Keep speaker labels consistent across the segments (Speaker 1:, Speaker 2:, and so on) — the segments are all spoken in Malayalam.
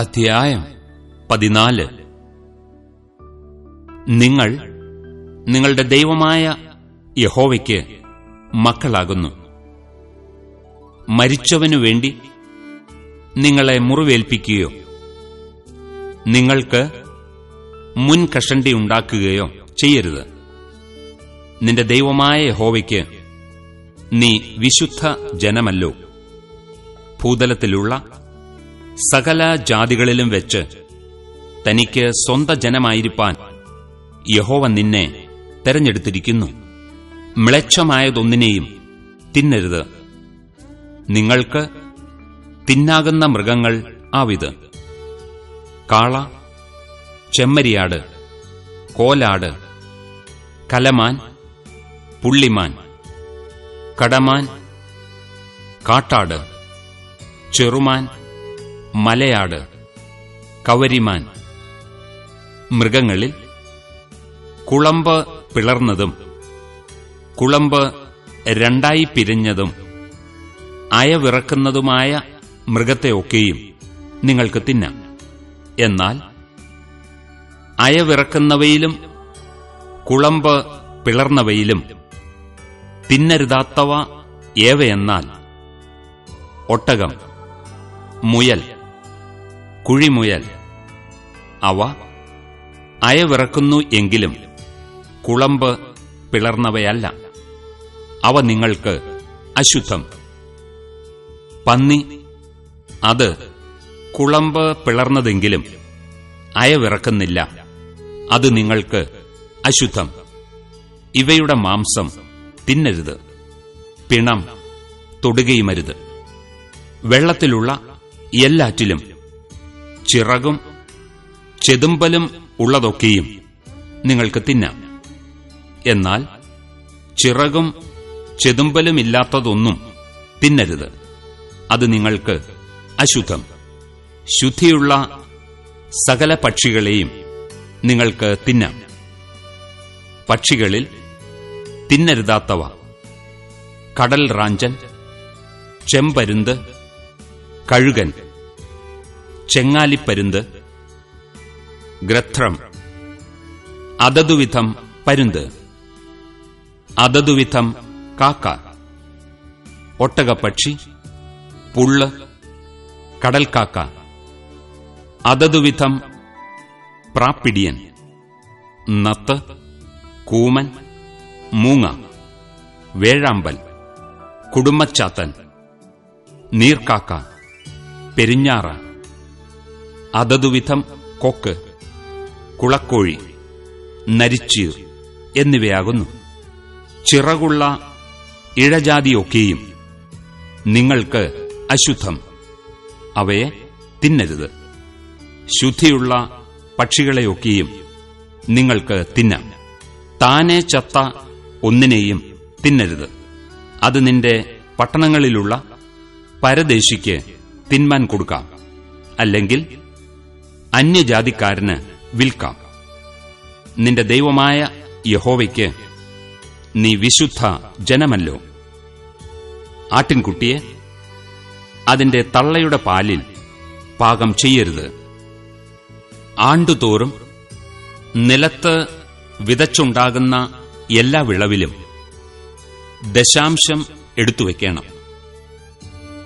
Speaker 1: അധ്യായം പതിനാല്. നിങ്ങൾ നിങ്ങളുടെ ദൈവമായ യഹോവയ്ക്ക് മക്കളാകുന്നു. മരിച്ചവനു വേണ്ടി നിങ്ങളെ മുറിവേൽപ്പിക്കുകയോ നിങ്ങൾക്ക് മുൻ കഷണ്ടി ഉണ്ടാക്കുകയോ ചെയ്യരുത്. നിന്റെ ദൈവമായ യഹോവയ്ക്ക് നീ വിശുദ്ധ ജനമല്ലോ. ഭൂതലത്തിലുള്ള സകല ജാതികളിലും വെച്ച് തനിക്ക് സ്വന്ത ജനമായിരിക്കാൻ യഹോവ നിന്നെ തെരഞ്ഞെടുത്തിരിക്കുന്നു. മ്ളച്ഛമായതൊന്നിനെയും തിന്നരുത്. നിങ്ങൾക്ക് തിന്നാകുന്ന മൃഗങ്ങൾ ആവിത്. കാള ചെമ്മരിയാട് കോലാട് കലമാൻ പുള്ളിമാൻ കടമാൻ കാട്ടാട് ചെറുമാൻ മലയാട് കവരിമാൻ. മൃഗങ്ങളിൽ കുളമ്പ് പിളർന്നതും കുളമ്പ് രണ്ടായി പിരിഞ്ഞതും അയവിറക്കുന്നതുമായ മൃഗത്തെയൊക്കെയും നിങ്ങൾക്ക് തിന്നാം. എന്നാൽ അയവിറക്കുന്നവയിലും കുളമ്പ് പിളർന്നവയിലും തിന്നരുതാത്തവ ഏവയെന്നാൽ ഒട്ടകം മുയൽ കുഴിമുയൽ. അവ അയവിറക്കുന്നു എങ്കിലും കുളമ്പ് പിളർന്നവയല്ല. അവ നിങ്ങൾക്ക് അശുദ്ധം. പന്നി അത് കുളമ്പ് പിളർന്നതെങ്കിലും അയവിറക്കുന്നില്ല. അത് നിങ്ങൾക്ക് അശുദ്ധം. ഇവയുടെ മാംസം തിന്നരുത്. പിണം തൊടുകയുമരുത്. വെള്ളത്തിലുള്ള എല്ലാറ്റിലും ചിറകും ചെതുമ്പലും ഉള്ളതൊക്കെയും നിങ്ങൾക്ക് തിന്നാം. എന്നാൽ ചിറകും ചെതുമ്പലുമില്ലാത്തതൊന്നും തിന്നരുത്. അത് നിങ്ങൾക്ക് അശുദ്ധം. ശുദ്ധിയുള്ള സകല പക്ഷികളെയും നിങ്ങൾക്ക് തിന്നാം. പക്ഷികളിൽ തിന്നരുതാത്തവ കടൽ റാഞ്ചൻ ചെമ്പരുന്ത് കഴുകൻ ചെങ്ങാലിപ്പരുന്ത്. ഗ്രത്രം. അതതുവിധം പരുന്ത്. അതതുവിധം കാക്ക. ഒട്ടകപ്പക്ഷി. പുള്ള്. കടൽക്കാക്ക. അതതുവിധം പ്രാപ്പിടിയൻ. നത്ത്. കൂമൻ. മൂങ്ങ. വേഴാമ്പൽ. കുടുംബച്ചാത്തൻ. നീർക്കാക്ക. പെരിഞ്ഞാറ. അതതുവിധം കൊക്ക് കുളക്കോഴി നരിച്ചീർ എന്നിവയാകുന്നു. ചിറകുള്ള ഇഴജാതിയൊക്കെയും നിങ്ങൾക്ക് അശുദ്ധം. അവയെ തിന്നരുത്. ശുദ്ധിയുള്ള പക്ഷികളെയൊക്കെയും നിങ്ങൾക്ക് തിന്നാം. താനെ ചത്ത ഒന്നിനെയും തിന്നരുത്. അത് നിന്റെ പട്ടണങ്ങളിലുള്ള പരദേശിക്ക് തിന്മാൻ കൊടുക്കാം. അല്ലെങ്കിൽ അന്യജാതിക്കാരന് വിൽക്കാം. നിന്റെ ദൈവമായ യഹോവയ്ക്ക് നീ വിശുദ്ധ ജനമല്ലോ. ആട്ടിൻകുട്ടിയെ അതിന്റെ തള്ളയുടെ പാലിൽ പാകം ചെയ്യരുത്. ആണ്ടുതോറും നിലത്ത് വിതച്ചുണ്ടാകുന്ന എല്ലാ വിളവിലും ദശാംശം എടുത്തുവെക്കണം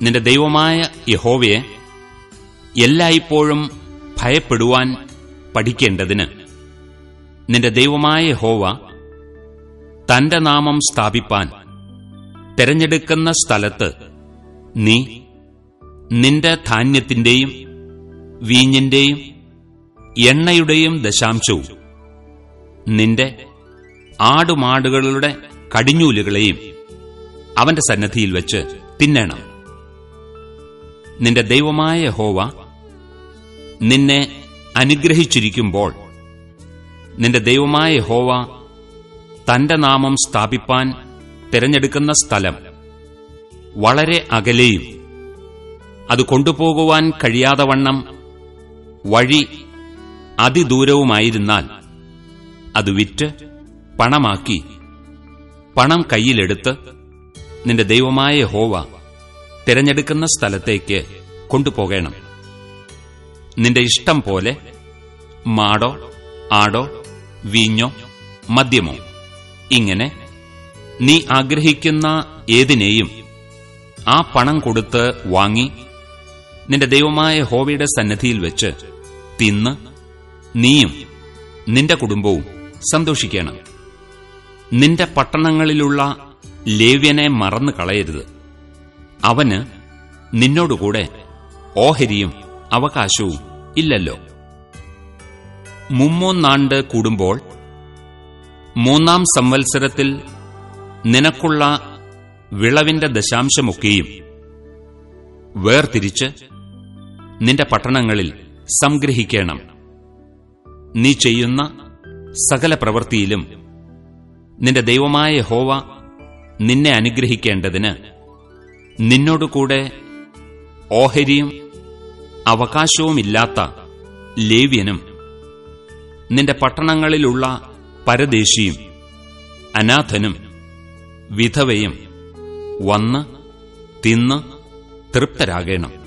Speaker 1: നിന്റെ ദൈവമായ യഹോവയെ എല്ലായ്പ്പോഴും ഭയപ്പെടുവാൻ പഠിക്കേണ്ടതിന് നിന്റെ ദൈവമായ ഹോവ തന്റെ നാമം സ്ഥാപിപ്പാൻ തെരഞ്ഞെടുക്കുന്ന സ്ഥലത്ത് നീ നിന്റെ ധാന്യത്തിന്റെയും വീഞ്ഞിന്റെയും എണ്ണയുടെയും ദശാംശവും നിന്റെ ആടുമാടുകളുടെ കടിഞ്ഞൂലുകളെയും അവന്റെ സന്നദ്ധിയിൽ വെച്ച് തിന്നണം. നിന്റെ ദൈവമായ ഹോവ നിന്നെ അനുഗ്രഹിച്ചിരിക്കുമ്പോൾ നിന്റെ ദൈവമായ ഹോവ തന്റെ നാമം സ്ഥാപിപ്പാൻ തിരഞ്ഞെടുക്കുന്ന സ്ഥലം വളരെ അകലെയും അത് കൊണ്ടുപോകുവാൻ കഴിയാതെ വണ്ണം വഴി അതിദൂരവുമായിരുന്നാൽ അത് വിറ്റ് പണമാക്കി പണം കയ്യിലെടുത്ത് നിന്റെ ദൈവമായ ഹോവ തിരഞ്ഞെടുക്കുന്ന സ്ഥലത്തേക്ക് കൊണ്ടുപോകണം. നിന്റെ ഇഷ്ടം പോലെ മാടോ ആടോ വീഞ്ഞോ മദ്യമോ. ഇങ്ങനെ നീ ആഗ്രഹിക്കുന്ന ഏതിനെയും ആ പണം കൊടുത്ത് വാങ്ങി നിന്റെ ദൈവമായ ഹോവിയുടെ സന്നദ്ധിയിൽ വെച്ച് തിന്ന് നീയും നിന്റെ കുടുംബവും സന്തോഷിക്കണം. നിന്റെ പട്ടണങ്ങളിലുള്ള ലേവ്യനെ മറന്നു കളയരുത് അവന് നിന്നോടുകൂടെ ഓഹരിയും അവകാശവും ഇല്ലല്ലോ. മുമ്മൂന്നാണ്ട് കൂടുമ്പോൾ മൂന്നാം സംവത്സരത്തിൽ നിനക്കുള്ള വിളവിന്റെ ദശാംശമൊക്കെയും വേർതിരിച്ച് നിന്റെ പട്ടണങ്ങളിൽ സംഗ്രഹിക്കണം. നീ ചെയ്യുന്ന സകല പ്രവൃത്തിയിലും നിന്റെ ദൈവമായ ഹോവ നിന്നെ അനുഗ്രഹിക്കേണ്ടതിന് നിന്നോടുകൂടെ ഓഹരിയും അവകാശവുമില്ലാത്ത ലേവ്യനും നിന്റെ പട്ടണങ്ങളിലുള്ള പരദേശിയും അനാഥനും വിധവയും വന്ന് തിന്ന് തൃപ്തരാകണം.